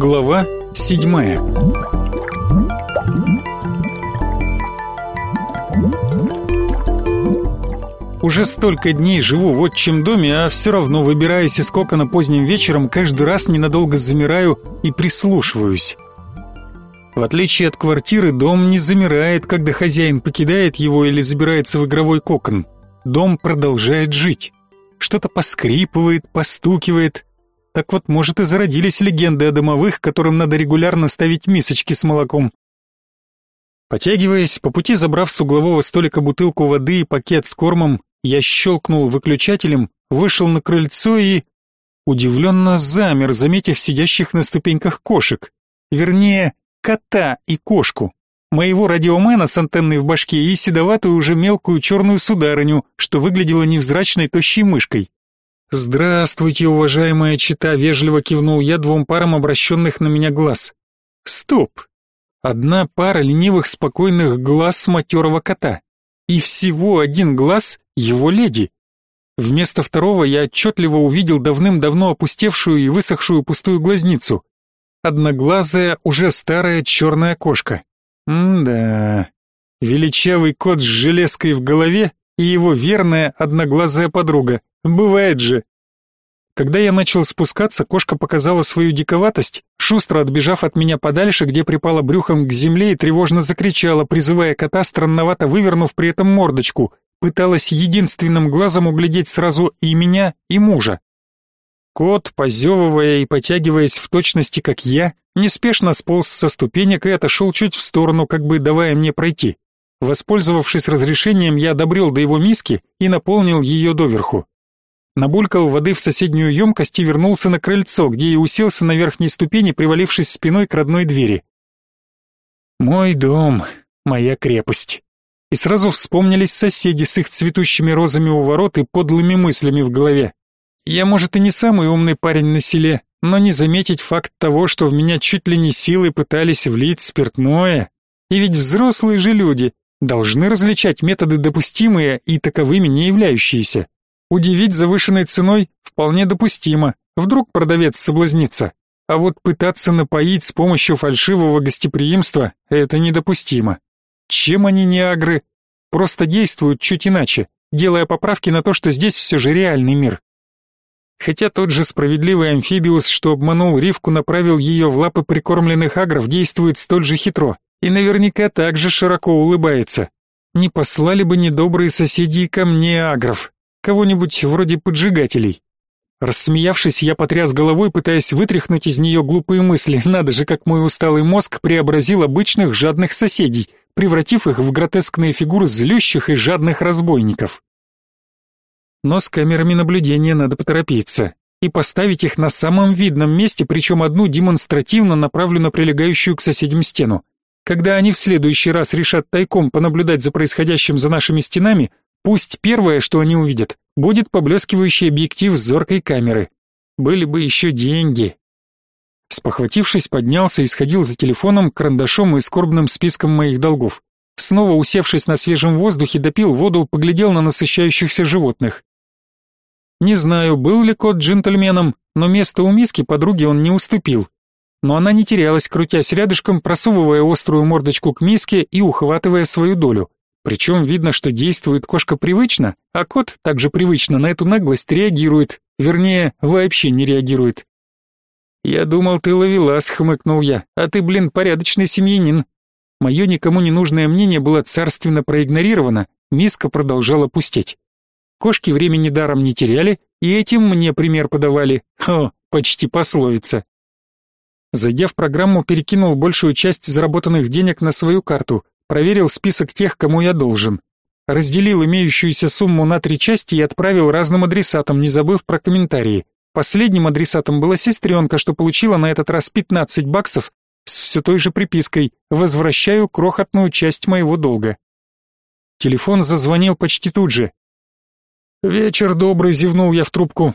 Глава седьмая Уже столько дней живу в отчим доме, а все равно, выбираясь из кокона поздним вечером, каждый раз ненадолго замираю и прислушиваюсь. В отличие от квартиры, дом не замирает, когда хозяин покидает его или забирается в игровой кокон. Дом продолжает жить. Что-то поскрипывает, постукивает, так вот, может, и зародились легенды о домовых, которым надо регулярно ставить мисочки с молоком. Потягиваясь, по пути забрав с углового столика бутылку воды и пакет с кормом, я щелкнул выключателем, вышел на крыльцо и... Удивленно замер, заметив сидящих на ступеньках кошек. Вернее, кота и кошку. Моего радиомена с антенной в башке и седоватую уже мелкую черную сударыню, что выглядела невзрачной тощей мышкой. «Здравствуйте, уважаемая чита!» — вежливо кивнул я двум парам обращенных на меня глаз. «Стоп! Одна пара ленивых спокойных глаз матерого кота. И всего один глаз его леди. Вместо второго я отчетливо увидел давным-давно опустевшую и высохшую пустую глазницу. Одноглазая, уже старая черная кошка. М-да. Величавый кот с железкой в голове и его верная одноглазая подруга. Бывает же. Когда я начал спускаться, кошка показала свою диковатость, шустро отбежав от меня подальше, где припала брюхом к земле и тревожно закричала, призывая кота, странновато вывернув при этом мордочку, пыталась единственным глазом углядеть сразу и меня, и мужа. Кот, позевывая и потягиваясь в точности, как я, неспешно сполз со ступенек и отошел чуть в сторону, как бы давая мне пройти. Воспользовавшись разрешением, я добрел до его миски и наполнил ее доверху набулькал воды в соседнюю емкость и вернулся на крыльцо, где и уселся на верхней ступени, привалившись спиной к родной двери. Мой дом, моя крепость. И сразу вспомнились соседи с их цветущими розами у ворот и подлыми мыслями в голове. Я, может, и не самый умный парень на селе, но не заметить факт того, что в меня чуть ли не силой пытались влить спиртное. И ведь взрослые же люди должны различать методы допустимые и таковыми не являющиеся. Удивить завышенной ценой вполне допустимо, вдруг продавец соблазнится. А вот пытаться напоить с помощью фальшивого гостеприимства – это недопустимо. Чем они не агры? Просто действуют чуть иначе, делая поправки на то, что здесь все же реальный мир. Хотя тот же справедливый амфибиус, что обманул Ривку, направил ее в лапы прикормленных агров, действует столь же хитро и наверняка также широко улыбается. Не послали бы недобрые соседи ко мне агров, Кого-нибудь вроде поджигателей. Рассмеявшись, я потряс головой, пытаясь вытряхнуть из нее глупые мысли. Надо же, как мой усталый мозг преобразил обычных жадных соседей, превратив их в гротескные фигуры злющих и жадных разбойников. Но с камерами наблюдения надо поторопиться и поставить их на самом видном месте, причем одну демонстративно направлю на прилегающую к соседям стену. Когда они в следующий раз решат тайком понаблюдать за происходящим за нашими стенами, Пусть первое, что они увидят, будет поблескивающий объектив с зоркой камеры. Были бы еще деньги. Спохватившись, поднялся и сходил за телефоном, карандашом и скорбным списком моих долгов. Снова усевшись на свежем воздухе, допил воду, поглядел на насыщающихся животных. Не знаю, был ли кот джентльменом, но место у миски подруги он не уступил. Но она не терялась, крутясь рядышком, просовывая острую мордочку к миске и ухватывая свою долю. Причем видно, что действует кошка привычно, а кот также привычно на эту наглость реагирует, вернее, вообще не реагирует. «Я думал, ты ловелас», — хмыкнул я, — «а ты, блин, порядочный семьянин». Мое никому не нужное мнение было царственно проигнорировано, миска продолжала пустеть. Кошки времени даром не теряли, и этим мне пример подавали. Хо, почти пословица. Зайдя в программу, перекинул большую часть заработанных денег на свою карту, проверил список тех, кому я должен. Разделил имеющуюся сумму на три части и отправил разным адресатам, не забыв про комментарии. Последним адресатом была сестренка, что получила на этот раз 15 баксов с все той же припиской «Возвращаю крохотную часть моего долга». Телефон зазвонил почти тут же. «Вечер добрый», — зевнул я в трубку.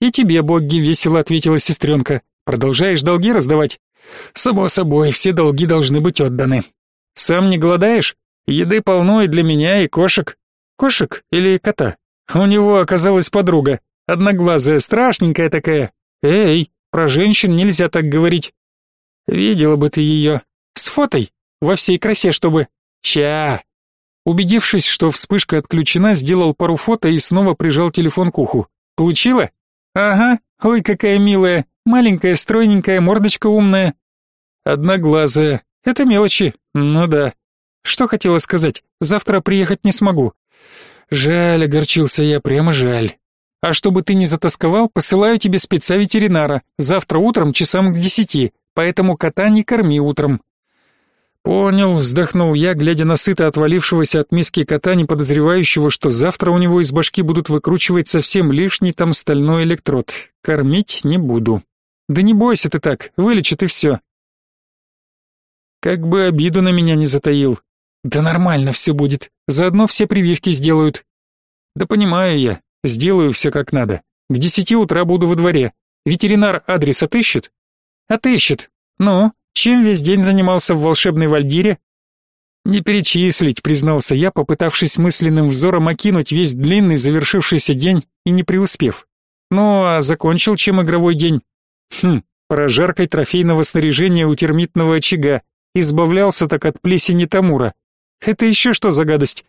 «И тебе, Богги», — весело ответила сестренка. «Продолжаешь долги раздавать?» «Само собой, все долги должны быть отданы. Сам не голодаешь? Еды полно и для меня, и кошек. Кошек или кота? У него оказалась подруга, одноглазая, страшненькая такая. Эй, про женщин нельзя так говорить. Видела бы ты ее. С фотой. Во всей красе, чтобы... Ща. Убедившись, что вспышка отключена, сделал пару фото и снова прижал телефон к уху. Получила? Ага. Ой, какая милая. Маленькая, стройненькая, мордочка умная. Одноглазая. Это мелочи. Ну да. Что хотела сказать? Завтра приехать не смогу. Жаль, огорчился я, прямо жаль. А чтобы ты не затасковал, посылаю тебе спеца ветеринара. Завтра утром часам к десяти, поэтому кота не корми утром. Понял, вздохнул я, глядя на сыто отвалившегося от миски кота, не подозревающего, что завтра у него из башки будут выкручивать совсем лишний там стальной электрод. Кормить не буду. Да не бойся ты так, вылечит и все. Как бы обиду на меня не затаил. Да нормально все будет, заодно все прививки сделают. Да понимаю я, сделаю все как надо. К десяти утра буду во дворе. Ветеринар адрес отыщет? Отыщет. Ну, чем весь день занимался в волшебной вальдире? Не перечислить, признался я, попытавшись мысленным взором окинуть весь длинный завершившийся день и не преуспев. Ну, а закончил чем игровой день? Хм, прожаркой трофейного снаряжения у термитного очага. Избавлялся так от плесени Тамура. Это еще что за гадость?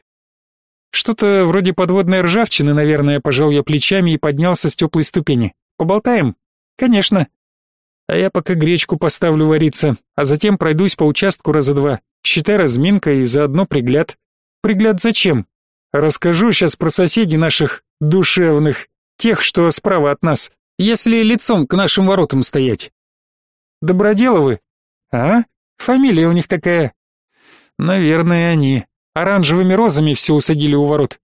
Что-то вроде подводной ржавчины, наверное, пожал я плечами и поднялся с теплой ступени. Поболтаем? Конечно. А я пока гречку поставлю вариться, а затем пройдусь по участку раза два. Считай разминка и заодно пригляд. Пригляд зачем? Расскажу сейчас про соседей наших душевных, тех, что справа от нас, если лицом к нашим воротам стоять. Доброделовы? А? Фамилия у них такая. Наверное, они. Оранжевыми розами все усадили у ворот.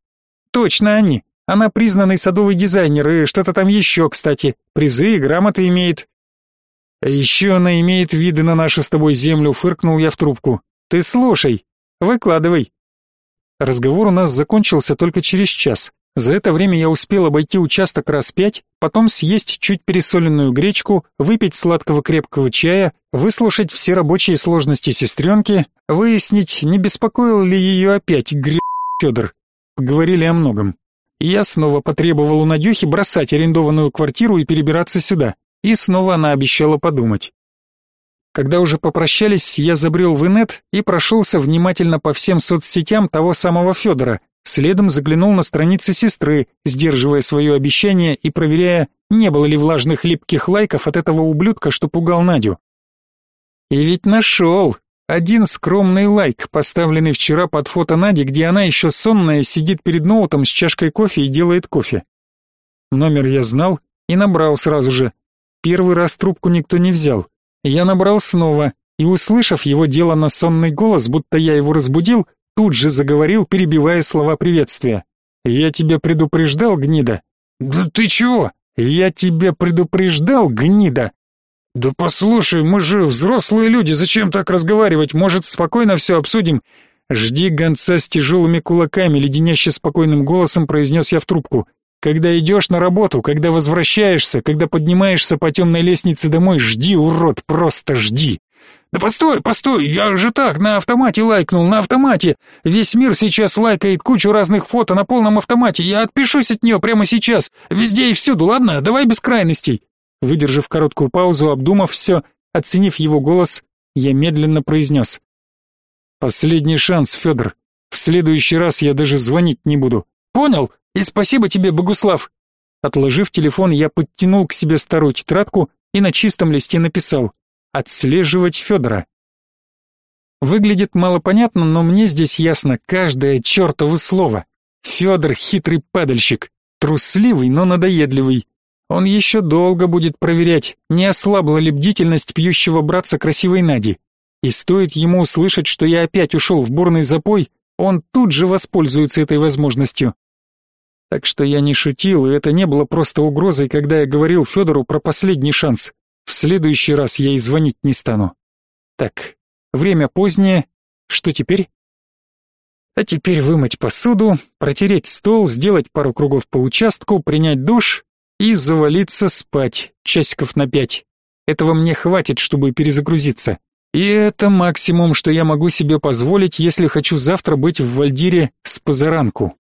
Точно они. Она признанный садовый дизайнер и что-то там еще, кстати. Призы и грамоты имеет. А еще она имеет виды на нашу с тобой землю, фыркнул я в трубку. Ты слушай, выкладывай. Разговор у нас закончился только через час. За это время я успел обойти участок раз пять, потом съесть чуть пересоленную гречку, выпить сладкого крепкого чая, выслушать все рабочие сложности сестренки, выяснить, не беспокоил ли ее опять греб Федор. Поговорили о многом. Я снова потребовал у Надюхи бросать арендованную квартиру и перебираться сюда. И снова она обещала подумать. Когда уже попрощались, я забрел в инет и прошелся внимательно по всем соцсетям того самого Федора, следом заглянул на страницы сестры, сдерживая свое обещание и проверяя, не было ли влажных липких лайков от этого ублюдка, что пугал Надю. И ведь нашел. Один скромный лайк, поставленный вчера под фото Нади, где она еще сонная сидит перед ноутом с чашкой кофе и делает кофе. Номер я знал и набрал сразу же, Первый раз трубку никто не взял. Я набрал снова, и, услышав его дело на сонный голос, будто я его разбудил, тут же заговорил, перебивая слова приветствия. «Я тебя предупреждал, гнида?» «Да ты чего?» «Я тебя предупреждал, гнида!» «Да послушай, мы же взрослые люди, зачем так разговаривать? Может, спокойно все обсудим?» «Жди гонца с тяжелыми кулаками», — леденяще спокойным голосом произнес я в трубку. Когда идешь на работу, когда возвращаешься, когда поднимаешься по темной лестнице домой, жди, урод, просто жди. Да постой, постой, я же так, на автомате лайкнул, на автомате. Весь мир сейчас лайкает кучу разных фото на полном автомате. Я отпишусь от нее прямо сейчас, везде и всюду, ладно? Давай без крайностей. Выдержав короткую паузу, обдумав все, оценив его голос, я медленно произнес. Последний шанс, Федор. В следующий раз я даже звонить не буду. Понял? И спасибо тебе, Богуслав. Отложив телефон, я подтянул к себе старую тетрадку и на чистом листе написал «Отслеживать Федора». Выглядит малопонятно, но мне здесь ясно каждое чертово слово. Федор хитрый падальщик, трусливый, но надоедливый. Он еще долго будет проверять, не ослабла ли бдительность пьющего братца красивой Нади. И стоит ему услышать, что я опять ушел в бурный запой, он тут же воспользуется этой возможностью. Так что я не шутил, и это не было просто угрозой, когда я говорил Федору про последний шанс. В следующий раз я и звонить не стану. Так, время позднее. Что теперь? А теперь вымыть посуду, протереть стол, сделать пару кругов по участку, принять душ и завалиться спать часиков на пять. Этого мне хватит, чтобы перезагрузиться. И это максимум, что я могу себе позволить, если хочу завтра быть в Вальдире с позаранку.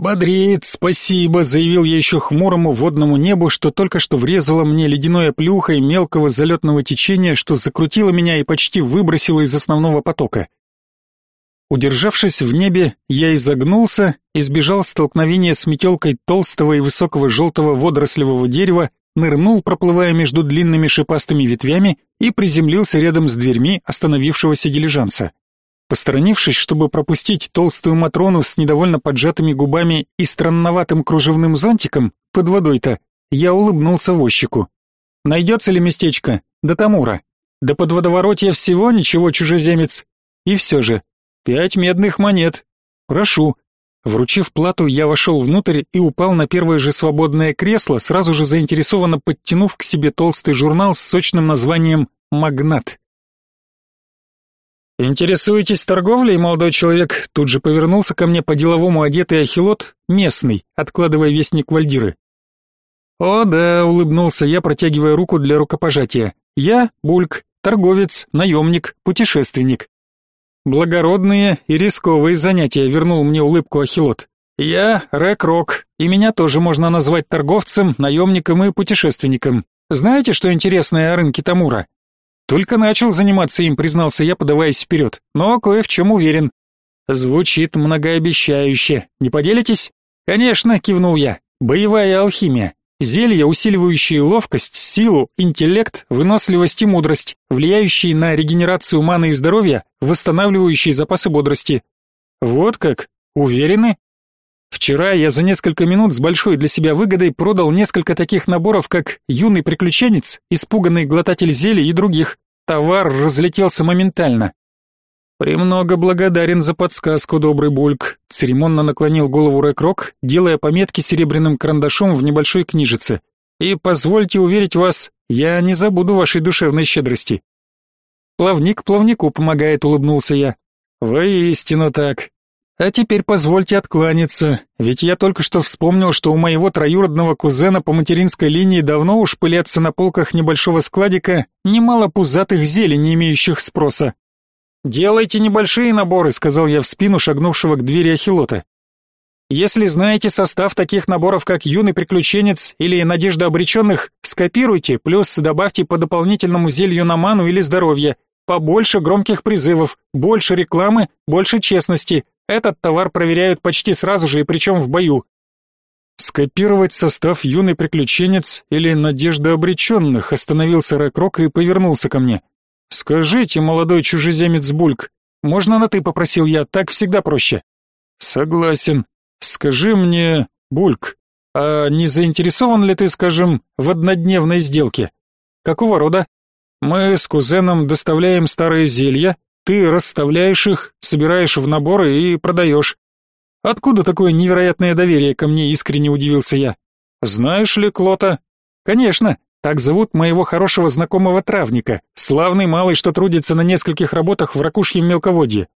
«Бодрит, спасибо», — заявил я еще хмурому водному небу, что только что врезало мне ледяное плюхой мелкого залетного течения, что закрутило меня и почти выбросило из основного потока. Удержавшись в небе, я изогнулся, избежал столкновения с метелкой толстого и высокого желтого водорослевого дерева, нырнул, проплывая между длинными шипастыми ветвями, и приземлился рядом с дверьми остановившегося дилижанса. Посторонившись, чтобы пропустить толстую Матрону с недовольно поджатыми губами и странноватым кружевным зонтиком, под водой-то, я улыбнулся возчику. «Найдется ли местечко? До Тамура. Да под водоворотья всего ничего, чужеземец. И все же, пять медных монет. Прошу». Вручив плату, я вошел внутрь и упал на первое же свободное кресло, сразу же заинтересованно подтянув к себе толстый журнал с сочным названием «Магнат». «Интересуетесь торговлей, молодой человек?» Тут же повернулся ко мне по-деловому одетый ахилот, местный, откладывая вестник Вальдиры. «О да», — улыбнулся я, протягивая руку для рукопожатия. «Я Бульк, торговец, наемник, путешественник». «Благородные и рисковые занятия», — вернул мне улыбку ахилот. «Я Рэк-Рок, и меня тоже можно назвать торговцем, наемником и путешественником. Знаете, что интересное о рынке Тамура? Только начал заниматься им, признался я, подаваясь вперед, но кое в чем уверен. Звучит многообещающе. Не поделитесь? Конечно, кивнул я. Боевая алхимия. Зелья, усиливающие ловкость, силу, интеллект, выносливость и мудрость, влияющие на регенерацию маны и здоровья, восстанавливающие запасы бодрости. Вот как? Уверены? Вчера я за несколько минут с большой для себя выгодой продал несколько таких наборов, как «Юный приключенец», «Испуганный глотатель зелий» и других. Товар разлетелся моментально. «Премного благодарен за подсказку, добрый Бульк», — церемонно наклонил голову Рэк-Рок, делая пометки серебряным карандашом в небольшой книжице. «И позвольте уверить вас, я не забуду вашей душевной щедрости». «Плавник плавнику помогает», — улыбнулся я. «Воистину так. А теперь позвольте откланяться, ведь я только что вспомнил, что у моего троюродного кузена по материнской линии давно уж пылятся на полках небольшого складика немало пузатых зелень, имеющих спроса. «Делайте небольшие наборы», — сказал я в спину шагнувшего к двери Ахилота. «Если знаете состав таких наборов, как «Юный приключенец» или «Надежда обреченных», скопируйте, плюс добавьте по дополнительному зелью на ману или здоровье, побольше громких призывов, больше рекламы, больше честности, этот товар проверяют почти сразу же и причем в бою. Скопировать состав юный приключенец или надежда обреченных, остановился Рэкрок и повернулся ко мне. Скажите, молодой чужеземец Бульк, можно на ты попросил я, так всегда проще. Согласен. Скажи мне, Бульк, а не заинтересован ли ты, скажем, в однодневной сделке? Какого рода? Мы с кузеном доставляем старые зелья, ты расставляешь их, собираешь в наборы и продаешь. Откуда такое невероятное доверие ко мне, искренне удивился я. Знаешь ли Клота? Конечно, так зовут моего хорошего знакомого травника, славный малый, что трудится на нескольких работах в ракушьем мелководье.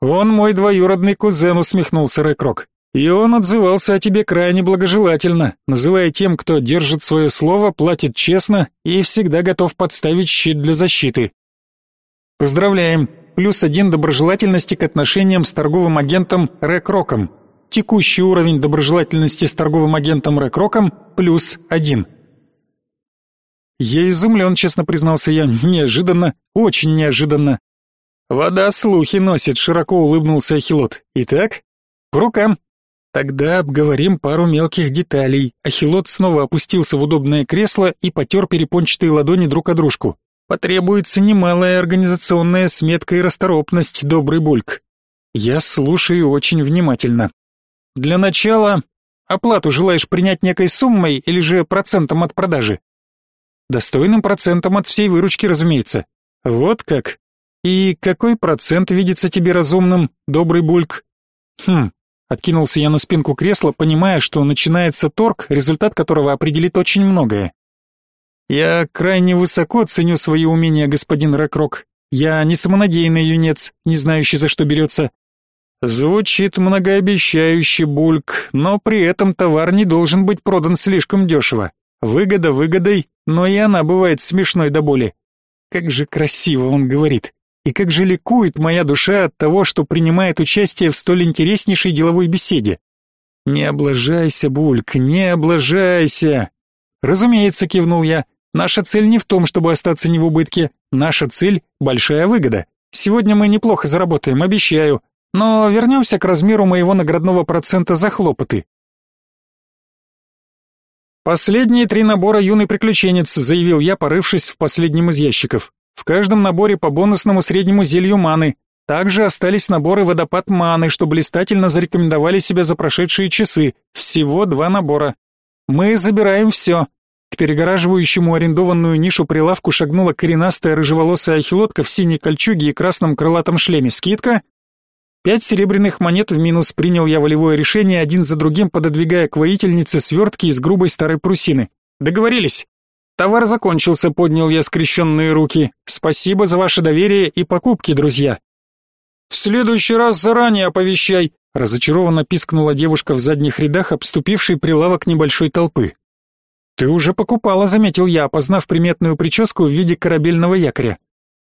Он мой двоюродный кузен, усмехнулся Рэкрок. И он отзывался о тебе крайне благожелательно, называя тем, кто держит свое слово, платит честно и всегда готов подставить щит для защиты. Поздравляем! Плюс один доброжелательности к отношениям с торговым агентом Рэкроком. Текущий уровень доброжелательности с торговым агентом Рэкроком плюс один. Я изумлен, честно признался я, неожиданно, очень неожиданно. Вода слухи носит, широко улыбнулся Ахилот. Итак, по рукам. Тогда обговорим пару мелких деталей. Ахилот снова опустился в удобное кресло и потер перепончатые ладони друг о дружку. Потребуется немалая организационная сметка и расторопность, добрый Бульк. Я слушаю очень внимательно. Для начала, оплату желаешь принять некой суммой или же процентом от продажи? Достойным процентом от всей выручки, разумеется. Вот как? И какой процент видится тебе разумным, добрый Бульк? Хм, откинулся я на спинку кресла, понимая, что начинается торг, результат которого определит очень многое. Я крайне высоко ценю свои умения, господин Рэкрок. Я не самонадеянный юнец, не знающий, за что берется. Звучит многообещающе, Бульк, но при этом товар не должен быть продан слишком дешево. Выгода выгодой, но и она бывает смешной до боли. Как же красиво он говорит. И как же ликует моя душа от того, что принимает участие в столь интереснейшей деловой беседе. Не облажайся, Бульк, не облажайся. Разумеется, кивнул я. Наша цель не в том, чтобы остаться не в убытке. Наша цель большая выгода. Сегодня мы неплохо заработаем, обещаю. Но вернемся к размеру моего наградного процента за хлопоты. Последние три набора юный приключенец, заявил я, порывшись в последнем из ящиков. В каждом наборе по бонусному среднему зелью маны. Также остались наборы водопад маны, что блистательно зарекомендовали себя за прошедшие часы. Всего два набора. Мы забираем все. К перегораживающему арендованную нишу прилавку шагнула коренастая рыжеволосая ахилотка в синей кольчуге и красном крылатом шлеме. Скидка? Пять серебряных монет в минус принял я волевое решение, один за другим пододвигая к воительнице свертки из грубой старой прусины. Договорились. Товар закончился, поднял я скрещенные руки. Спасибо за ваше доверие и покупки, друзья. В следующий раз заранее оповещай, разочарованно пискнула девушка в задних рядах, обступившей прилавок небольшой толпы. Ты уже покупала, заметил я, опознав приметную прическу в виде корабельного якоря.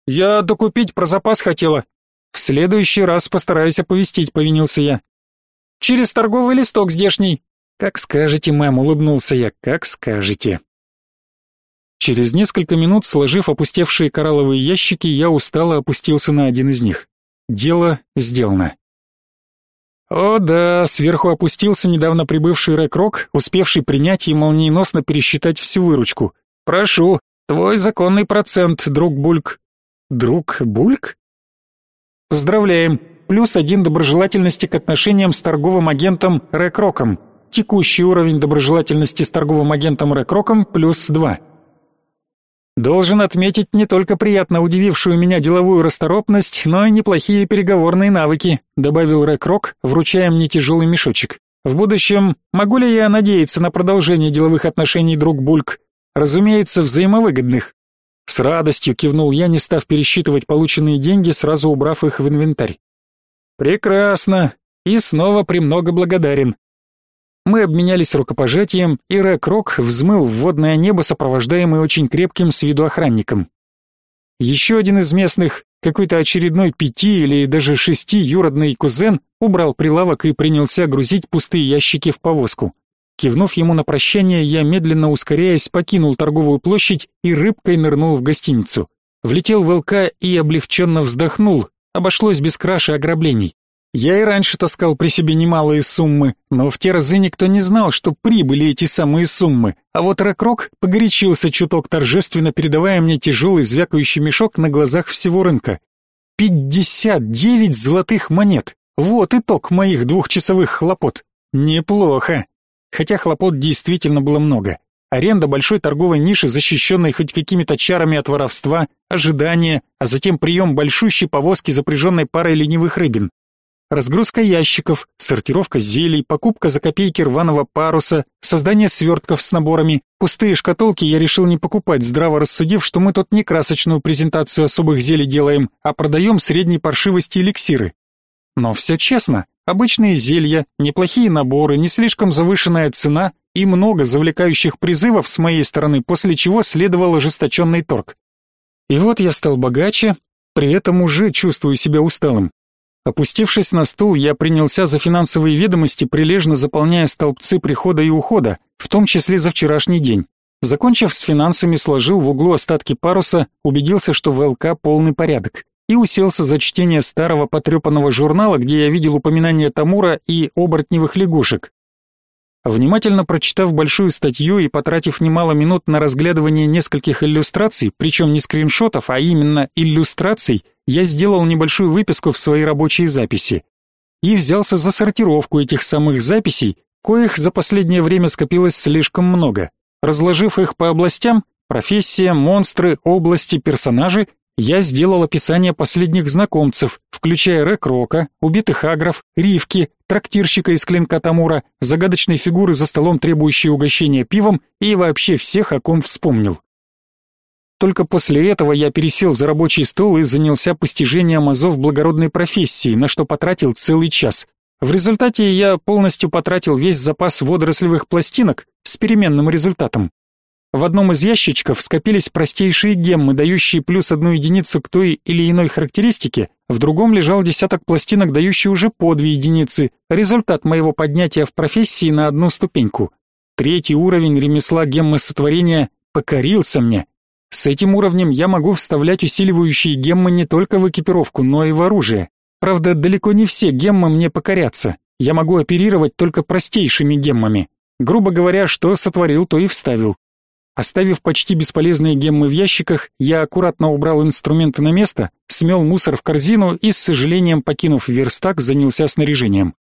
Я докупить про запас хотела. В следующий раз постараюсь оповестить, повинился я. Через торговый листок здешний. Как скажете, мэм, улыбнулся я. Как скажете. Через несколько минут, сложив опустевшие коралловые ящики, я устало опустился на один из них. Дело сделано. О да, сверху опустился недавно прибывший Рэк-Рок, успевший принять и молниеносно пересчитать всю выручку. «Прошу, твой законный процент, друг Бульк». «Друг Бульк?» «Поздравляем, плюс один доброжелательности к отношениям с торговым агентом Рэк-Роком. Текущий уровень доброжелательности с торговым агентом Рэк-Роком плюс два». Должен отметить не только приятно удивившую меня деловую расторопность, но и неплохие переговорные навыки, добавил Рэк-Рок, вручая мне тяжелый мешочек. В будущем могу ли я надеяться на продолжение деловых отношений, друг Бульк? Разумеется, взаимовыгодных. С радостью кивнул я, не став пересчитывать полученные деньги, сразу убрав их в инвентарь. Прекрасно. И снова премного благодарен. Мы обменялись рукопожатием, и Рэк-Рок взмыл в водное небо, сопровождаемый очень крепким с виду охранником. Еще один из местных, какой-то очередной пяти или даже шести юродный кузен, убрал прилавок и принялся грузить пустые ящики в повозку. Кивнув ему на прощание, я, медленно ускоряясь, покинул торговую площадь и рыбкой нырнул в гостиницу. Влетел в ЛК и облегченно вздохнул, обошлось без краши ограблений. Я и раньше таскал при себе немалые суммы, но в те разы никто не знал, что прибыли эти самые суммы. А вот Рокрок погорячился чуток торжественно, передавая мне тяжелый звякающий мешок на глазах всего рынка. Пятьдесят девять золотых монет. Вот итог моих двухчасовых хлопот. Неплохо. Хотя хлопот действительно было много. Аренда большой торговой ниши, защищенной хоть какими-то чарами от воровства, ожидание, а затем прием большущей повозки, запряженной парой ленивых рыбин. Разгрузка ящиков, сортировка зелий, покупка за копейки рваного паруса, создание свертков с наборами. Пустые шкатулки я решил не покупать, здраво рассудив, что мы тут не красочную презентацию особых зелий делаем, а продаем средней паршивости эликсиры. Но все честно, обычные зелья, неплохие наборы, не слишком завышенная цена и много завлекающих призывов с моей стороны, после чего следовал ожесточенный торг. И вот я стал богаче, при этом уже чувствую себя усталым. Опустившись на стул, я принялся за финансовые ведомости, прилежно заполняя столбцы прихода и ухода, в том числе за вчерашний день. Закончив с финансами, сложил в углу остатки паруса, убедился, что в ЛК полный порядок, и уселся за чтение старого потрепанного журнала, где я видел упоминания Тамура и оборотневых лягушек. Внимательно прочитав большую статью и потратив немало минут на разглядывание нескольких иллюстраций, причем не скриншотов, а именно иллюстраций, я сделал небольшую выписку в свои рабочие записи и взялся за сортировку этих самых записей, коих за последнее время скопилось слишком много. Разложив их по областям, профессия, монстры, области, персонажи, я сделал описание последних знакомцев, включая Рекрока, убитых агров, Ривки, трактирщика из клинка Тамура, загадочной фигуры за столом, требующей угощения пивом, и вообще всех, о ком вспомнил. Только после этого я пересел за рабочий стол и занялся постижением азов благородной профессии, на что потратил целый час. В результате я полностью потратил весь запас водорослевых пластинок с переменным результатом. В одном из ящичков скопились простейшие геммы, дающие плюс одну единицу к той или иной характеристике, в другом лежал десяток пластинок, дающий уже по две единицы, результат моего поднятия в профессии на одну ступеньку. Третий уровень ремесла геммосотворения покорился мне. С этим уровнем я могу вставлять усиливающие геммы не только в экипировку, но и в оружие. Правда, далеко не все геммы мне покорятся. Я могу оперировать только простейшими геммами. Грубо говоря, что сотворил, то и вставил. Оставив почти бесполезные геммы в ящиках, я аккуратно убрал инструменты на место, смел мусор в корзину и, с сожалением покинув верстак, занялся снаряжением.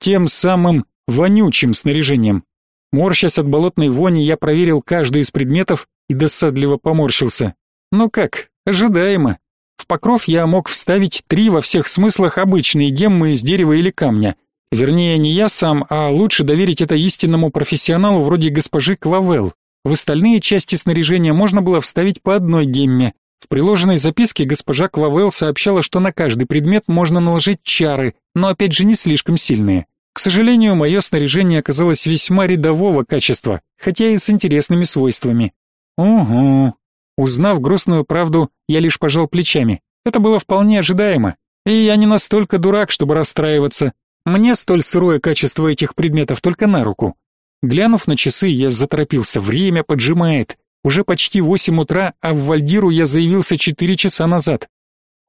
Тем самым вонючим снаряжением. Морщась от болотной вони, я проверил каждый из предметов и досадливо поморщился. Ну как, ожидаемо. В покров я мог вставить три во всех смыслах обычные геммы из дерева или камня. Вернее, не я сам, а лучше доверить это истинному профессионалу вроде госпожи Квавел. В остальные части снаряжения можно было вставить по одной гемме. В приложенной записке госпожа Квавел сообщала, что на каждый предмет можно наложить чары, но опять же не слишком сильные. К сожалению, мое снаряжение оказалось весьма рядового качества, хотя и с интересными свойствами. Угу. Узнав грустную правду, я лишь пожал плечами. Это было вполне ожидаемо. И я не настолько дурак, чтобы расстраиваться. Мне столь сырое качество этих предметов только на руку. Глянув на часы, я заторопился. Время поджимает. Уже почти восемь утра, а в Вальдиру я заявился четыре часа назад.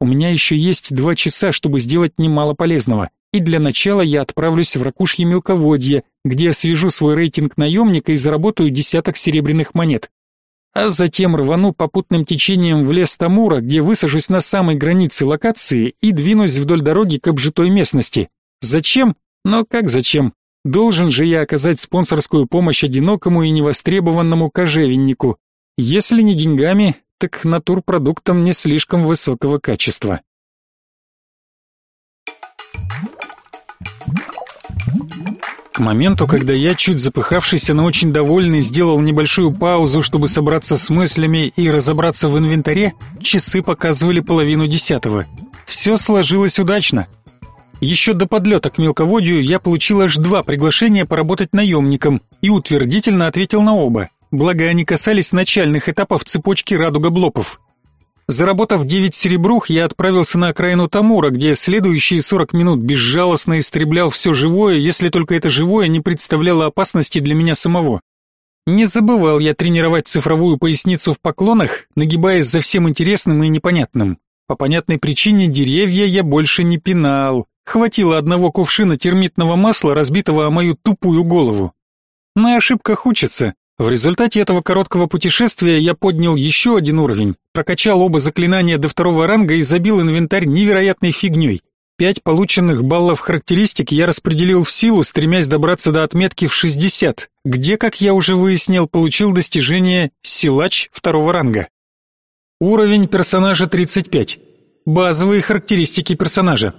У меня еще есть два часа, чтобы сделать немало полезного. И для начала я отправлюсь в ракушье мелководье, где освежу свой рейтинг наемника и заработаю десяток серебряных монет а затем рвану попутным течением в лес Тамура, где высажусь на самой границе локации и двинусь вдоль дороги к обжитой местности. Зачем? Но как зачем? Должен же я оказать спонсорскую помощь одинокому и невостребованному кожевеннику. Если не деньгами, так натурпродуктом не слишком высокого качества. К моменту, когда я, чуть запыхавшийся, но очень довольный, сделал небольшую паузу, чтобы собраться с мыслями и разобраться в инвентаре, часы показывали половину десятого. Все сложилось удачно. Еще до подлета к мелководью я получил аж два приглашения поработать наемником и утвердительно ответил на оба, благо они касались начальных этапов цепочки радуга-блопов. Заработав девять серебрух, я отправился на окраину Тамура, где следующие сорок минут безжалостно истреблял все живое, если только это живое не представляло опасности для меня самого. Не забывал я тренировать цифровую поясницу в поклонах, нагибаясь за всем интересным и непонятным. По понятной причине деревья я больше не пинал. Хватило одного кувшина термитного масла, разбитого о мою тупую голову. На ошибках учатся, в результате этого короткого путешествия я поднял еще один уровень, прокачал оба заклинания до второго ранга и забил инвентарь невероятной фигней. Пять полученных баллов характеристик я распределил в силу, стремясь добраться до отметки в 60, где, как я уже выяснил, получил достижение «Силач» второго ранга. Уровень персонажа 35. Базовые характеристики персонажа.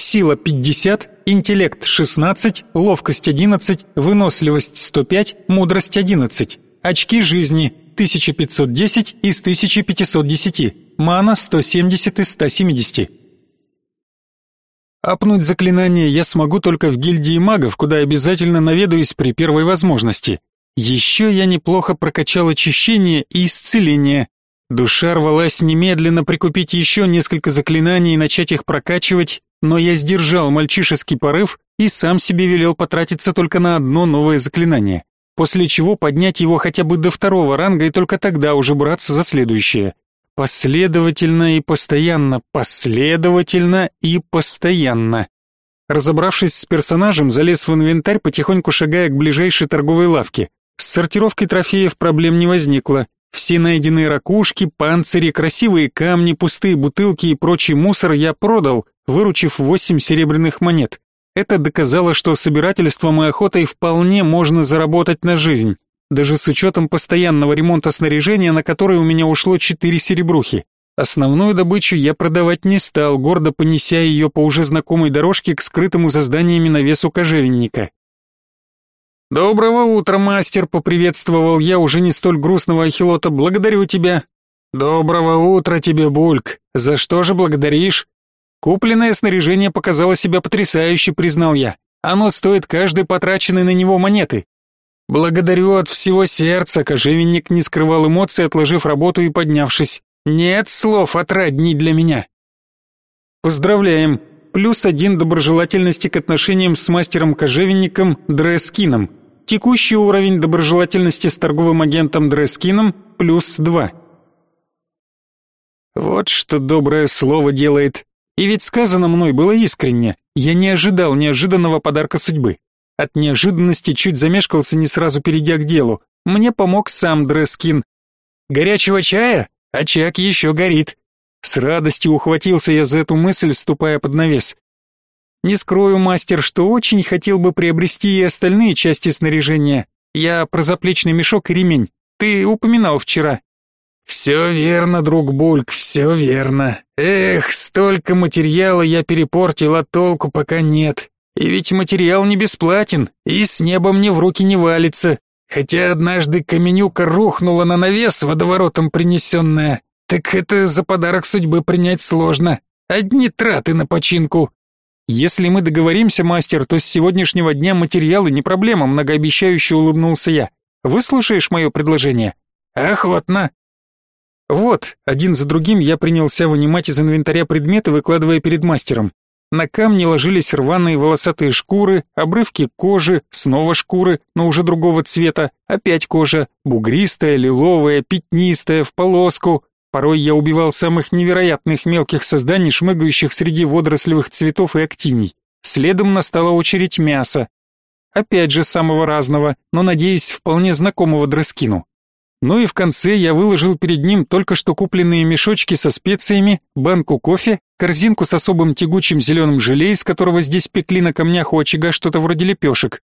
Сила 50, интеллект 16, ловкость 11, выносливость 105, мудрость 11. Очки жизни 1510 из 1510. Мана 170 из 170. Апнуть заклинание я смогу только в гильдии магов, куда обязательно наведаюсь при первой возможности. Еще я неплохо прокачал очищение и исцеление. Душа рвалась немедленно прикупить еще несколько заклинаний и начать их прокачивать, но я сдержал мальчишеский порыв и сам себе велел потратиться только на одно новое заклинание, после чего поднять его хотя бы до второго ранга и только тогда уже браться за следующее. Последовательно и постоянно, последовательно и постоянно. Разобравшись с персонажем, залез в инвентарь, потихоньку шагая к ближайшей торговой лавке. С сортировкой трофеев проблем не возникло. Все найденные ракушки, панцири, красивые камни, пустые бутылки и прочий мусор я продал, выручив восемь серебряных монет. Это доказало, что собирательством и охотой вполне можно заработать на жизнь, даже с учетом постоянного ремонта снаряжения, на который у меня ушло четыре серебрухи. Основную добычу я продавать не стал, гордо понеся ее по уже знакомой дорожке к скрытому за зданиями навесу кожевенника. «Доброго утра, мастер!» — поприветствовал я уже не столь грустного ахилота. «Благодарю тебя!» «Доброго утра тебе, Бульк! За что же благодаришь?» Купленное снаряжение показало себя потрясающе, признал я. Оно стоит каждой потраченной на него монеты. Благодарю от всего сердца, кожевенник не скрывал эмоций, отложив работу и поднявшись. Нет слов отрадней для меня. Поздравляем! Плюс один доброжелательности к отношениям с мастером-кожевенником Дрескином. Текущий уровень доброжелательности с торговым агентом Дрескином плюс два. Вот что доброе слово делает. И ведь сказано мной было искренне. Я не ожидал неожиданного подарка судьбы. От неожиданности чуть замешкался, не сразу перейдя к делу. Мне помог сам Дрескин. Горячего чая? Очаг еще горит. С радостью ухватился я за эту мысль, ступая под навес. Не скрою, мастер, что очень хотел бы приобрести и остальные части снаряжения. Я про заплечный мешок и ремень. Ты упоминал вчера. Все верно, друг Бульк, все верно. Эх, столько материала я перепортил, а толку пока нет. И ведь материал не бесплатен, и с неба мне в руки не валится. Хотя однажды каменюка рухнула на навес водоворотом принесенная. Так это за подарок судьбы принять сложно. Одни траты на починку. Если мы договоримся, мастер, то с сегодняшнего дня материалы не проблема, многообещающе улыбнулся я. Выслушаешь мое предложение? Охотно. Вот, один за другим я принялся вынимать из инвентаря предметы, выкладывая перед мастером. На камни ложились рваные волосатые шкуры, обрывки кожи, снова шкуры, но уже другого цвета, опять кожа, бугристая, лиловая, пятнистая, в полоску. Порой я убивал самых невероятных мелких созданий, шмыгающих среди водорослевых цветов и актиний. Следом настала очередь мяса. Опять же самого разного, но, надеюсь, вполне знакомого Дрескину. Ну и в конце я выложил перед ним только что купленные мешочки со специями, банку кофе, корзинку с особым тягучим зеленым желе, из которого здесь пекли на камнях у очага что-то вроде лепешек.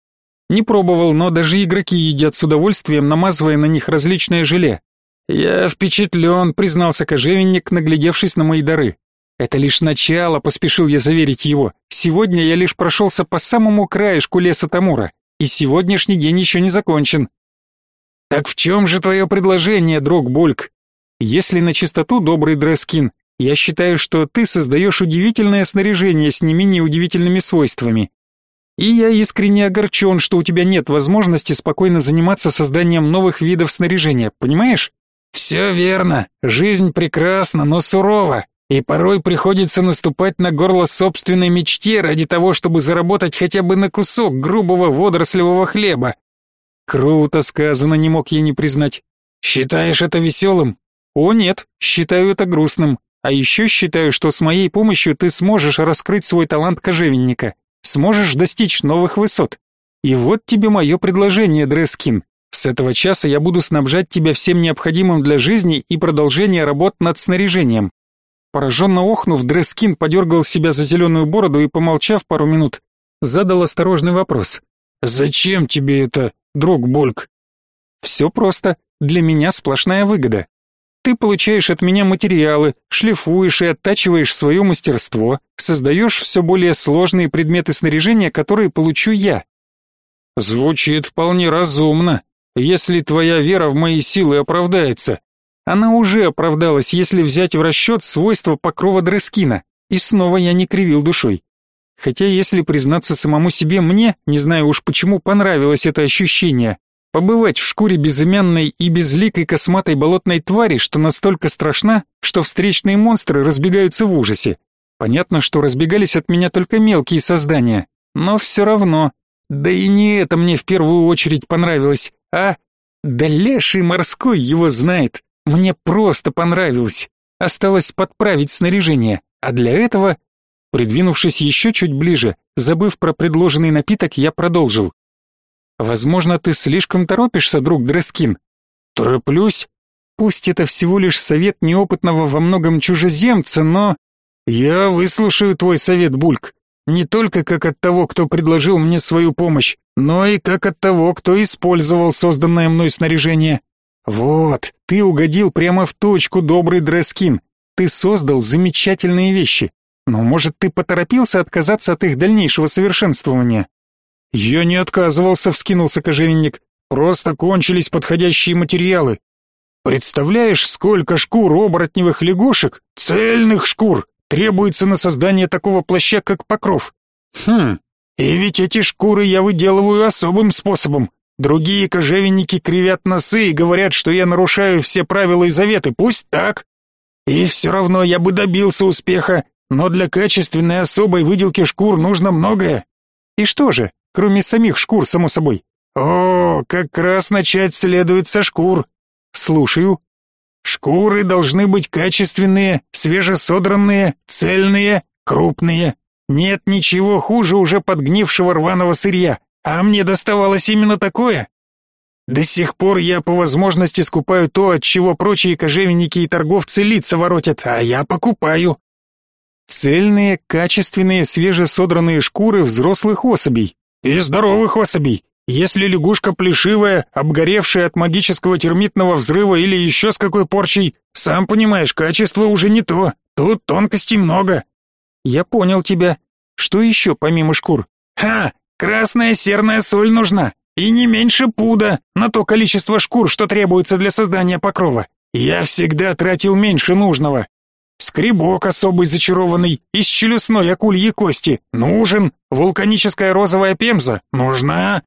Не пробовал, но даже игроки едят с удовольствием, намазывая на них различное желе. «Я впечатлен», — признался кожевенник, наглядевшись на мои дары. «Это лишь начало», — поспешил я заверить его. «Сегодня я лишь прошелся по самому краешку леса Тамура, и сегодняшний день еще не закончен. Так в чем же твое предложение, друг Бульк? Если на чистоту, добрый Дрескин, я считаю, что ты создаешь удивительное снаряжение с не менее удивительными свойствами. И я искренне огорчен, что у тебя нет возможности спокойно заниматься созданием новых видов снаряжения, понимаешь? Все верно. Жизнь прекрасна, но сурова, и порой приходится наступать на горло собственной мечте ради того, чтобы заработать хотя бы на кусок грубого водорослевого хлеба. Круто сказано, не мог я не признать. Считаешь это веселым? О нет, считаю это грустным. А еще считаю, что с моей помощью ты сможешь раскрыть свой талант кожевенника, сможешь достичь новых высот. И вот тебе мое предложение, Дрескин. С этого часа я буду снабжать тебя всем необходимым для жизни и продолжения работ над снаряжением. Пораженно охнув, Дрескин подергал себя за зеленую бороду и, помолчав пару минут, задал осторожный вопрос. «Зачем тебе это?» Друг Бульк. Все просто, для меня сплошная выгода. Ты получаешь от меня материалы, шлифуешь и оттачиваешь свое мастерство, создаешь все более сложные предметы снаряжения, которые получу я. Звучит вполне разумно, если твоя вера в мои силы оправдается. Она уже оправдалась, если взять в расчет свойства покрова Дрескина. И снова я не кривил душой. Хотя, если признаться самому себе, мне, не знаю уж почему, понравилось это ощущение. Побывать в шкуре безымянной и безликой косматой болотной твари, что настолько страшна, что встречные монстры разбегаются в ужасе. Понятно, что разбегались от меня только мелкие создания, но все равно. Да и не это мне в первую очередь понравилось, а... Да леший морской его знает. Мне просто понравилось. Осталось подправить снаряжение, а для этого Придвинувшись еще чуть ближе, забыв про предложенный напиток, я продолжил. «Возможно, ты слишком торопишься, друг Дрескин?» «Тороплюсь? Пусть это всего лишь совет неопытного во многом чужеземца, но...» «Я выслушаю твой совет, Бульк, не только как от того, кто предложил мне свою помощь, но и как от того, кто использовал созданное мной снаряжение. Вот, ты угодил прямо в точку, добрый Дрескин. Ты создал замечательные вещи. Но, может, ты поторопился отказаться от их дальнейшего совершенствования? Я не отказывался, вскинулся кожевенник. Просто кончились подходящие материалы. Представляешь, сколько шкур оборотневых лягушек, цельных шкур, требуется на создание такого плаща, как покров? Хм, и ведь эти шкуры я выделываю особым способом. Другие кожевенники кривят носы и говорят, что я нарушаю все правила и заветы. Пусть так. И все равно я бы добился успеха, но для качественной особой выделки шкур нужно многое. И что же, кроме самих шкур, само собой? О, как раз начать следует со шкур. Слушаю. Шкуры должны быть качественные, свежесодранные, цельные, крупные. Нет ничего хуже уже подгнившего рваного сырья, а мне доставалось именно такое. До сих пор я по возможности скупаю то, от чего прочие кожевенники и торговцы лица воротят, а я покупаю. Цельные, качественные, свежесодранные шкуры взрослых особей. И здоровых особей. Если лягушка плешивая, обгоревшая от магического термитного взрыва или еще с какой порчей, сам понимаешь, качество уже не то. Тут тонкостей много. Я понял тебя. Что еще помимо шкур? Ха, красная серная соль нужна. И не меньше пуда на то количество шкур, что требуется для создания покрова. Я всегда тратил меньше нужного. Скребок особый зачарованный, из челюстной акульей кости. Нужен. Вулканическая розовая пемза. Нужна.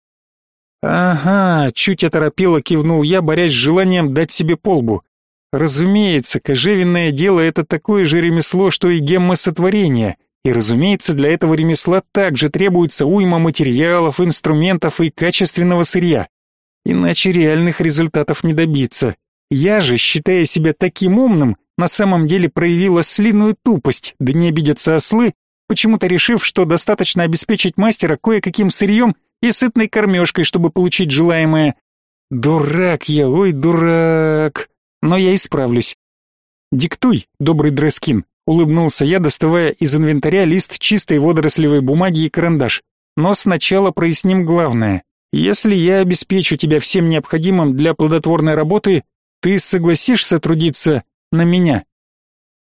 Ага, чуть оторопело кивнул я, борясь с желанием дать себе полбу. Разумеется, кожевенное дело это такое же ремесло, что и геммосотворение. И, разумеется, для этого ремесла также требуется уйма материалов, инструментов и качественного сырья. Иначе реальных результатов не добиться. Я же, считая себя таким умным, на самом деле проявила слиную тупость, да не обидятся ослы, почему-то решив, что достаточно обеспечить мастера кое-каким сырьем и сытной кормежкой, чтобы получить желаемое. Дурак я, ой, дурак. Но я исправлюсь. Диктуй, добрый Дрескин, улыбнулся я, доставая из инвентаря лист чистой водорослевой бумаги и карандаш. Но сначала проясним главное. Если я обеспечу тебя всем необходимым для плодотворной работы, ты согласишься трудиться на меня?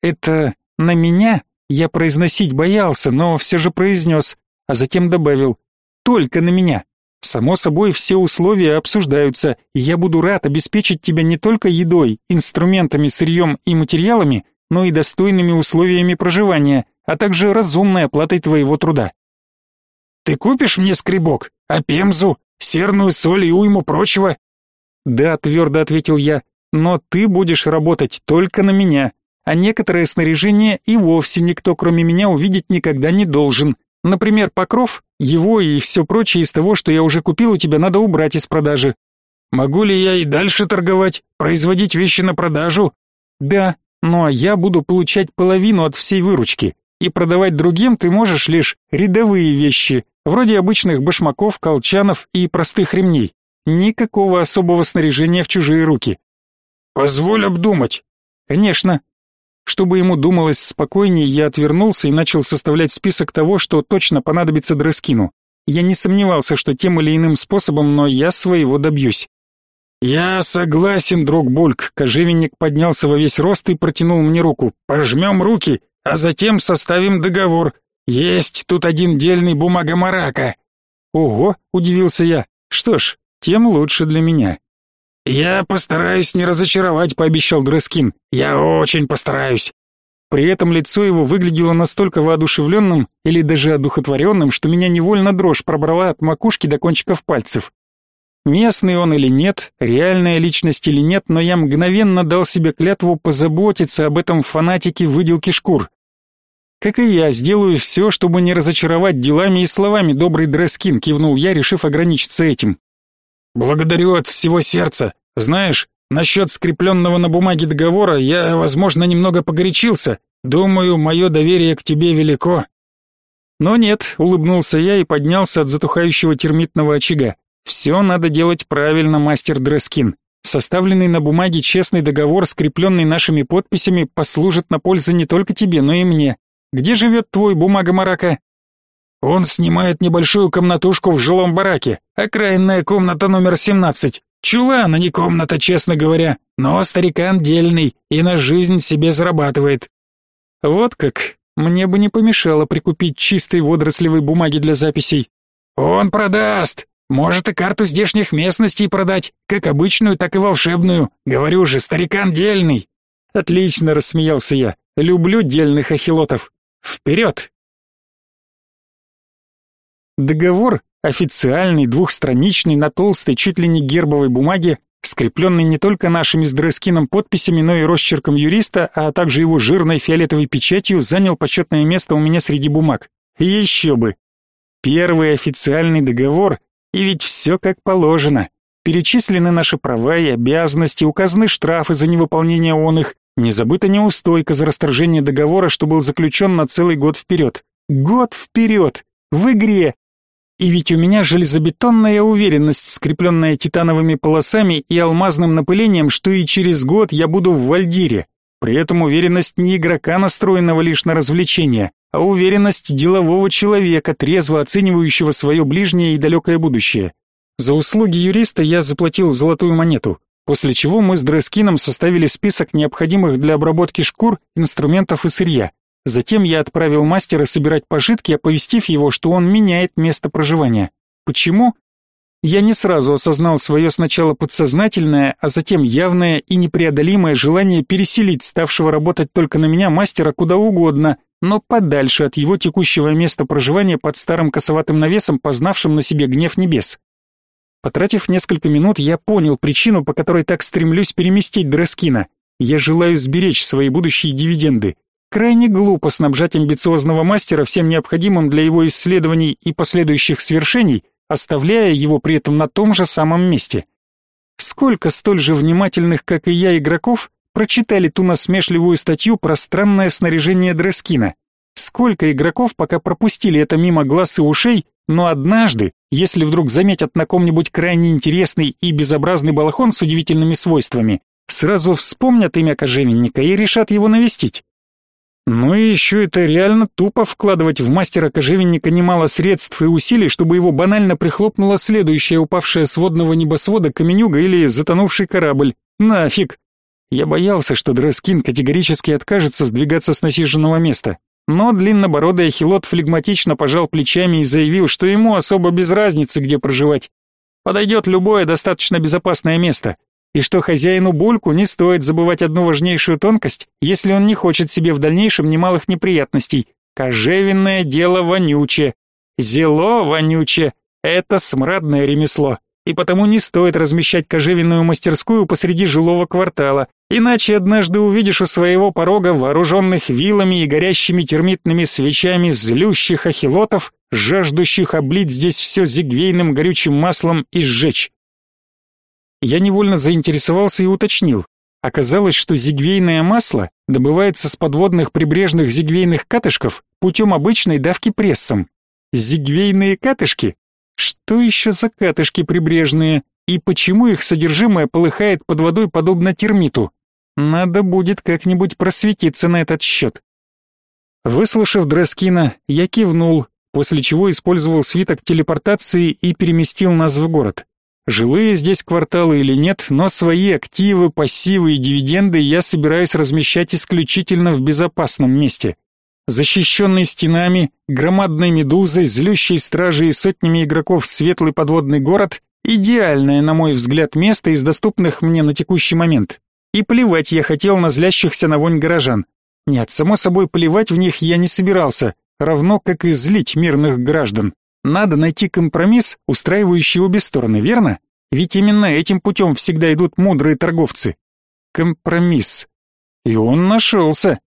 Это на меня я произносить боялся, но все же произнес, а затем добавил только на меня. Само собой, все условия обсуждаются, и я буду рад обеспечить тебя не только едой, инструментами, сырьем и материалами, но и достойными условиями проживания, а также разумной оплатой твоего труда. Ты купишь мне скребок, а пемзу, серную соль и уйму прочего? Да, твердо ответил я, но ты будешь работать только на меня, а некоторое снаряжение и вовсе никто, кроме меня, увидеть никогда не должен. Например, покров, его и все прочее из того, что я уже купил у тебя, надо убрать из продажи. Могу ли я и дальше торговать, производить вещи на продажу? Да, но я буду получать половину от всей выручки, и продавать другим ты можешь лишь рядовые вещи, вроде обычных башмаков, колчанов и простых ремней. Никакого особого снаряжения в чужие руки. Позволь обдумать. Конечно, чтобы ему думалось спокойнее, я отвернулся и начал составлять список того, что точно понадобится Дрескину. Я не сомневался, что тем или иным способом, но я своего добьюсь. «Я согласен, друг Бульк», — кожевенник поднялся во весь рост и протянул мне руку. «Пожмем руки, а затем составим договор. Есть тут один дельный бумага-марака». «Ого», — удивился я. «Что ж, тем лучше для меня». «Я постараюсь не разочаровать», — пообещал Дрескин. «Я очень постараюсь». При этом лицо его выглядело настолько воодушевленным или даже одухотворенным, что меня невольно дрожь пробрала от макушки до кончиков пальцев. Местный он или нет, реальная личность или нет, но я мгновенно дал себе клятву позаботиться об этом фанатике выделки шкур. Как и я, сделаю все, чтобы не разочаровать делами и словами добрый Дрескин, кивнул я, решив ограничиться этим. Благодарю от всего сердца. Знаешь, насчет скрепленного на бумаге договора я, возможно, немного погорячился. Думаю, мое доверие к тебе велико. Но нет, улыбнулся я и поднялся от затухающего термитного очага. Все надо делать правильно, мастер Дрескин. Составленный на бумаге честный договор, скрепленный нашими подписями, послужит на пользу не только тебе, но и мне. Где живет твой бумага-марака? Он снимает небольшую комнатушку в жилом бараке, окраинная комната номер 17. Чулан, а не комната, честно говоря, но старикан дельный и на жизнь себе зарабатывает. Вот как. Мне бы не помешало прикупить чистой водорослевой бумаги для записей. Он продаст. Может и карту здешних местностей продать, как обычную, так и волшебную. Говорю же, старикан дельный. Отлично, рассмеялся я. Люблю дельных ахилотов. Вперед! Договор, официальный, двухстраничный, на толстой, чуть ли не гербовой бумаге, скрепленный не только нашими с Дрескином подписями, но и росчерком юриста, а также его жирной фиолетовой печатью, занял почетное место у меня среди бумаг. Еще бы! Первый официальный договор, и ведь все как положено. Перечислены наши права и обязанности, указаны штрафы за невыполнение он их, не забыта неустойка за расторжение договора, что был заключен на целый год вперед. Год вперед! В игре! И ведь у меня железобетонная уверенность, скрепленная титановыми полосами и алмазным напылением, что и через год я буду в Вальдире. При этом уверенность не игрока, настроенного лишь на развлечение, а уверенность делового человека, трезво оценивающего свое ближнее и далекое будущее. За услуги юриста я заплатил золотую монету, после чего мы с Дрескином составили список необходимых для обработки шкур, инструментов и сырья. Затем я отправил мастера собирать пожитки, оповестив его, что он меняет место проживания. Почему? Я не сразу осознал свое сначала подсознательное, а затем явное и непреодолимое желание переселить ставшего работать только на меня мастера куда угодно, но подальше от его текущего места проживания под старым косоватым навесом, познавшим на себе гнев небес. Потратив несколько минут, я понял причину, по которой так стремлюсь переместить Дрескина. Я желаю сберечь свои будущие дивиденды. Крайне глупо снабжать амбициозного мастера всем необходимым для его исследований и последующих свершений, оставляя его при этом на том же самом месте. Сколько столь же внимательных, как и я, игроков прочитали ту насмешливую статью про странное снаряжение Дрескина? Сколько игроков пока пропустили это мимо глаз и ушей, но однажды, если вдруг заметят на ком-нибудь крайне интересный и безобразный балахон с удивительными свойствами, сразу вспомнят имя кожевенника и решат его навестить? Ну и еще это реально тупо вкладывать в мастера кожевенника немало средств и усилий, чтобы его банально прихлопнула следующая упавшая с водного небосвода каменюга или затонувший корабль. Нафиг! Я боялся, что Дрескин категорически откажется сдвигаться с насиженного места. Но длиннобородый ахилот флегматично пожал плечами и заявил, что ему особо без разницы, где проживать. Подойдет любое достаточно безопасное место и что хозяину Бульку не стоит забывать одну важнейшую тонкость, если он не хочет себе в дальнейшем немалых неприятностей. Кожевенное дело вонюче. Зело вонюче — это смрадное ремесло, и потому не стоит размещать кожевенную мастерскую посреди жилого квартала, иначе однажды увидишь у своего порога вооруженных вилами и горящими термитными свечами злющих ахилотов, жаждущих облить здесь все зигвейным горючим маслом и сжечь. Я невольно заинтересовался и уточнил. Оказалось, что зигвейное масло добывается с подводных прибрежных зигвейных катышков путем обычной давки прессом. Зигвейные катышки? Что еще за катышки прибрежные? И почему их содержимое полыхает под водой подобно термиту? Надо будет как-нибудь просветиться на этот счет. Выслушав Дрескина, я кивнул, после чего использовал свиток телепортации и переместил нас в город. Жилые здесь кварталы или нет, но свои активы, пассивы и дивиденды я собираюсь размещать исключительно в безопасном месте. Защищенный стенами, громадной медузой, злющей стражей и сотнями игроков светлый подводный город – идеальное, на мой взгляд, место из доступных мне на текущий момент. И плевать я хотел на злящихся на вонь горожан. Нет, само собой, плевать в них я не собирался, равно как и злить мирных граждан. Надо найти компромисс, устраивающий обе стороны, верно? Ведь именно этим путем всегда идут мудрые торговцы. Компромисс. И он нашелся.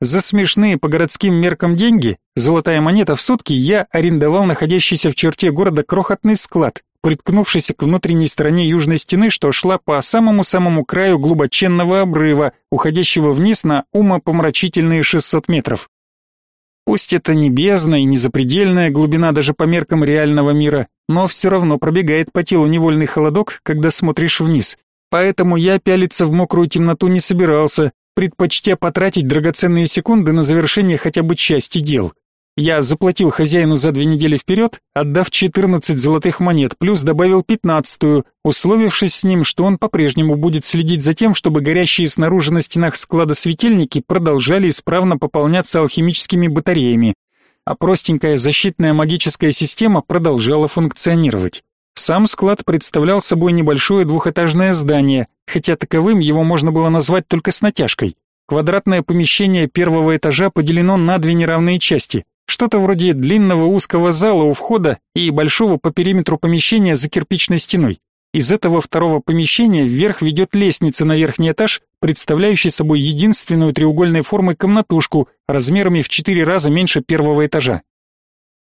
За смешные по городским меркам деньги, золотая монета в сутки, я арендовал находящийся в черте города крохотный склад, приткнувшийся к внутренней стороне южной стены, что шла по самому-самому краю глубоченного обрыва, уходящего вниз на умопомрачительные 600 метров. Пусть это не и не запредельная глубина даже по меркам реального мира, но все равно пробегает по телу невольный холодок, когда смотришь вниз. Поэтому я пялиться в мокрую темноту не собирался, предпочтя потратить драгоценные секунды на завершение хотя бы части дел. Я заплатил хозяину за две недели вперед, отдав 14 золотых монет, плюс добавил пятнадцатую, условившись с ним, что он по-прежнему будет следить за тем, чтобы горящие снаружи на стенах склада светильники продолжали исправно пополняться алхимическими батареями, а простенькая защитная магическая система продолжала функционировать. Сам склад представлял собой небольшое двухэтажное здание, хотя таковым его можно было назвать только с натяжкой. Квадратное помещение первого этажа поделено на две неравные части, что-то вроде длинного узкого зала у входа и большого по периметру помещения за кирпичной стеной. Из этого второго помещения вверх ведет лестница на верхний этаж, представляющий собой единственную треугольной формы комнатушку размерами в четыре раза меньше первого этажа.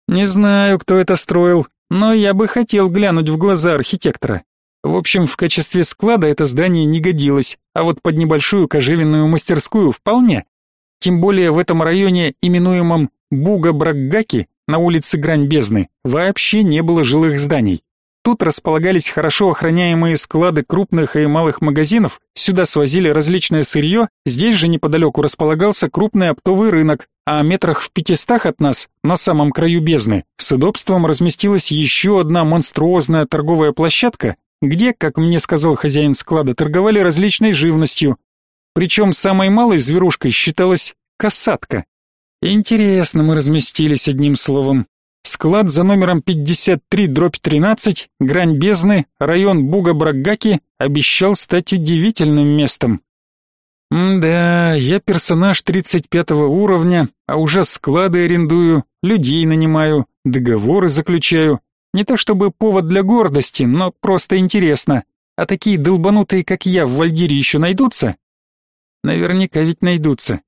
Не знаю, кто это строил, но я бы хотел глянуть в глаза архитектора. В общем, в качестве склада это здание не годилось, а вот под небольшую кожевенную мастерскую вполне. Тем более в этом районе, именуемом Буга-Браггаки, на улице Грань Бездны, вообще не было жилых зданий. Тут располагались хорошо охраняемые склады крупных и малых магазинов, сюда свозили различное сырье, здесь же неподалеку располагался крупный оптовый рынок, а метрах в пятистах от нас, на самом краю бездны, с удобством разместилась еще одна монструозная торговая площадка, где, как мне сказал хозяин склада, торговали различной живностью. Причем самой малой зверушкой считалась касатка. Интересно мы разместились одним словом. Склад за номером 53-13, грань бездны, район Буга-Брагаки обещал стать удивительным местом. да, я персонаж 35 уровня, а уже склады арендую, людей нанимаю, договоры заключаю. Не то чтобы повод для гордости, но просто интересно. А такие долбанутые, как я, в Вальдире еще найдутся? Наверняка ведь найдутся.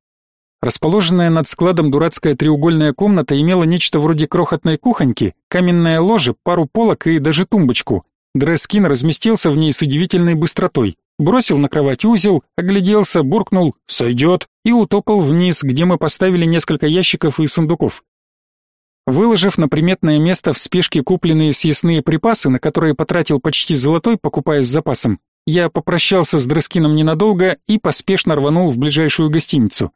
Расположенная над складом дурацкая треугольная комната имела нечто вроде крохотной кухоньки, каменное ложе, пару полок и даже тумбочку. Дрескин разместился в ней с удивительной быстротой. Бросил на кровать узел, огляделся, буркнул «сойдет» и утопал вниз, где мы поставили несколько ящиков и сундуков. Выложив на приметное место в спешке купленные съестные припасы, на которые потратил почти золотой, покупая с запасом, я попрощался с Дрескином ненадолго и поспешно рванул в ближайшую гостиницу.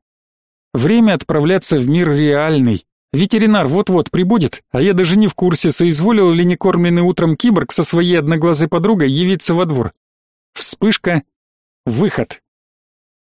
Время отправляться в мир реальный. Ветеринар вот-вот прибудет, а я даже не в курсе, соизволил ли некормленный утром киборг со своей одноглазой подругой явиться во двор. Вспышка. Выход.